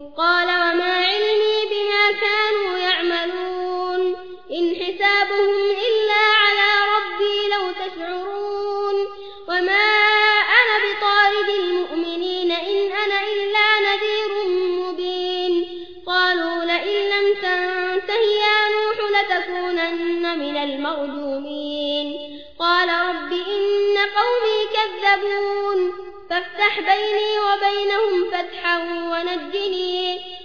قال وما علمي بما كانوا يعملون إن حسابهم إلا على ربي لو تشعرون وما أنا بطارد المؤمنين إن أنا إلا نذير مبين قالوا لئن لم تنته يا نوح لتكونن من المرجومين قال رب إن قومي كذبون فافتح بيني وبينهم فتحا ونجني,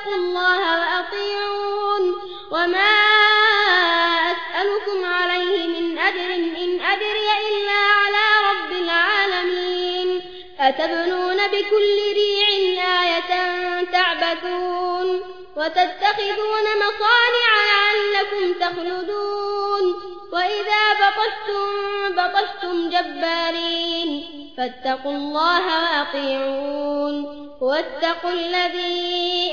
فاتقوا الله وأطيعون. وما أسألكم عليه من أجر إن أدري إلا على رب العالمين. أتبنون بكل ريع آية تعبثون. وتتخذون مصانع لعلكم تخلدون. وإذا بطشتم بطشتم جبارين. فاتقوا الله وأطيعون. واتقوا الذي